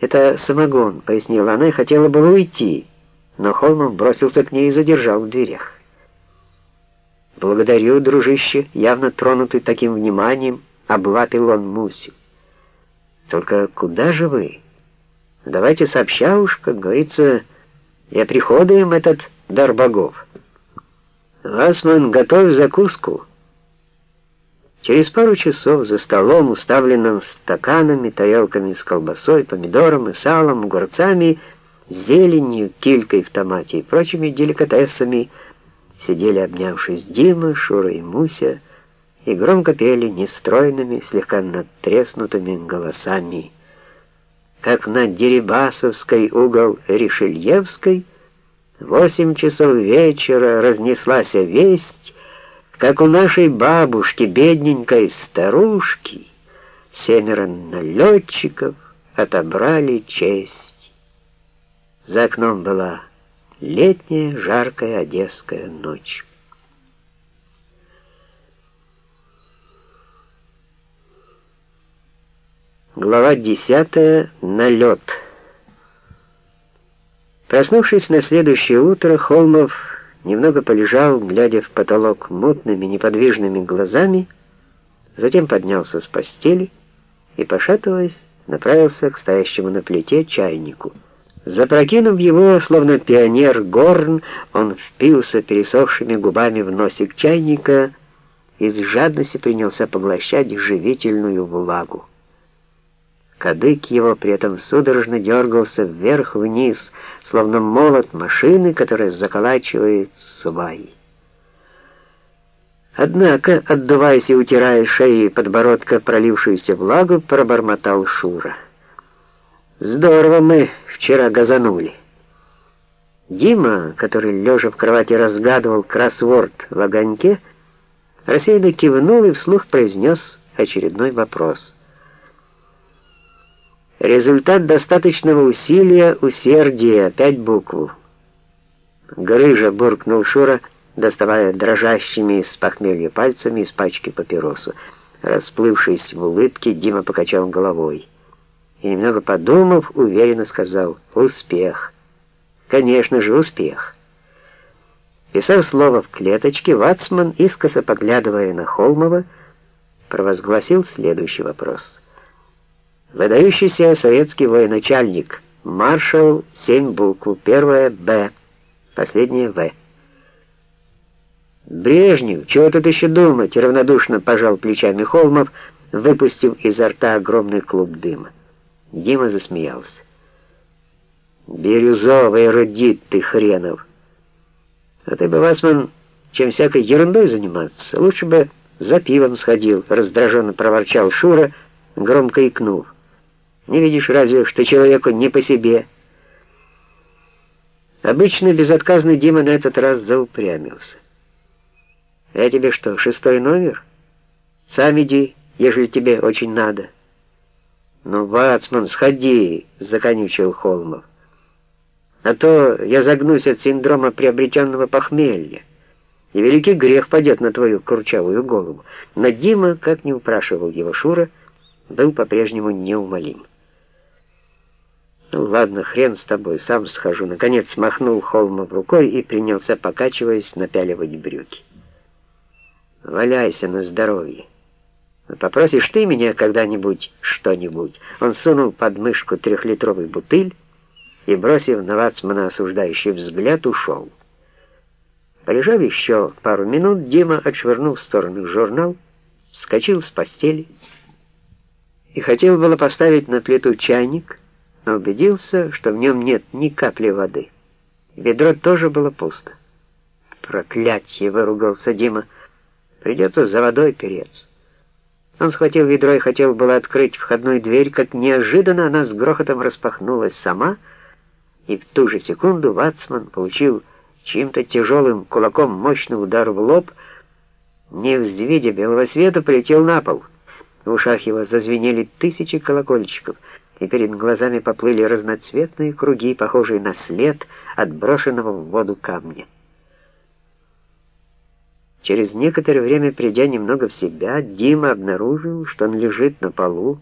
«Это самогон», — пояснила она и хотела было уйти, но Холмов бросился к ней и задержал в дверях. «Благодарю, дружище», явно тронутый таким вниманием, облапил он Мусю. «Только куда же вы? Давайте сообща уж, как говорится, я приходуем этот дар богов. Васман, готовь закуску». Через пару часов за столом, уставленным стаканами, тарелками с колбасой, помидором и салом, огурцами, зеленью, килькой в томате и прочими деликатесами, сидели, обнявшись Дима, Шура и Муся, и громко пели нестройными, слегка надтреснутыми голосами. Как на Дерибасовской угол Ришельевской, восемь часов вечера разнеслась весть, как у нашей бабушки, бедненькой старушки, семеро налетчиков отобрали честь. За окном была летняя жаркая одесская ночь. Глава десятая. Налет. Проснувшись на следующее утро, Холмов немного полежал, глядя в потолок мутными, неподвижными глазами, затем поднялся с постели и, пошатываясь, направился к стоящему на плите чайнику. Запрокинув его, словно пионер горн, он впился пересохшими губами в носик чайника и с жадностью принялся поглощать живительную влагу. Кадык его при этом судорожно дергался вверх-вниз, словно молот машины, которая заколачивает сваи. Однако, отдуваясь и утирая шеи и подбородка пролившуюся влагу, пробормотал Шура. «Здорово мы вчера газанули». Дима, который, лежа в кровати, разгадывал кроссворд в огоньке, рассеянно кивнул и вслух произнес очередной вопрос — Результат достаточного усилия, усердия, пять букв. Грыжа буркнул Шура, доставая дрожащими с похмелья пальцами из пачки папиросу. Расплывшись в улыбке, Дима покачал головой. И немного подумав, уверенно сказал «Успех». Конечно же, успех. Писав слово в клеточке, Вацман, искоса поглядывая на Холмова, провозгласил следующий вопрос — Выдающийся советский военачальник, маршал, семь букв, первая «Б», последняя «В». «Брежнев, чего тут еще думать?» — равнодушно пожал плечами Холмов, выпустив изо рта огромный клуб дыма. Дима засмеялся. «Бирюзовый эрудит ты хренов! А ты бы, Васман, чем всякой ерундой заниматься, лучше бы за пивом сходил», — раздраженно проворчал Шура, громко икнув. Не видишь разве, что человеку не по себе. Обычно безотказный Дима на этот раз заупрямился. «Я тебе что, шестой номер? Сам иди, ежели тебе очень надо». «Ну, Вацман, сходи», — законючил Холмов. «А то я загнусь от синдрома приобретенного похмелья, и великий грех падет на твою курчавую голову». Но Дима, как не упрашивал его Шура, был по-прежнему неумолим. «Ну ладно, хрен с тобой, сам схожу». Наконец махнул Холмов рукой и принялся, покачиваясь, напяливать брюки. «Валяйся на здоровье. Попросишь ты меня когда-нибудь что-нибудь?» Он сунул под мышку трехлитровый бутыль и, бросив на Вацмана осуждающий взгляд, ушел. Полежав еще пару минут, Дима, отшвырнул в сторону журнал, вскочил с постели и хотел было поставить на плиту чайник, но убедился, что в нем нет ни капли воды. Ведро тоже было пусто. «Проклятье!» — выругался Дима. «Придется за водой переться». Он схватил ведро и хотел было открыть входную дверь, как неожиданно она с грохотом распахнулась сама, и в ту же секунду Вацман получил чьим-то тяжелым кулаком мощный удар в лоб, не взвидя белого света, полетел на пол. В ушах его зазвенели тысячи колокольчиков — и перед глазами поплыли разноцветные круги, похожие на след отброшенного в воду камня. Через некоторое время, придя немного в себя, Дима обнаружил, что он лежит на полу,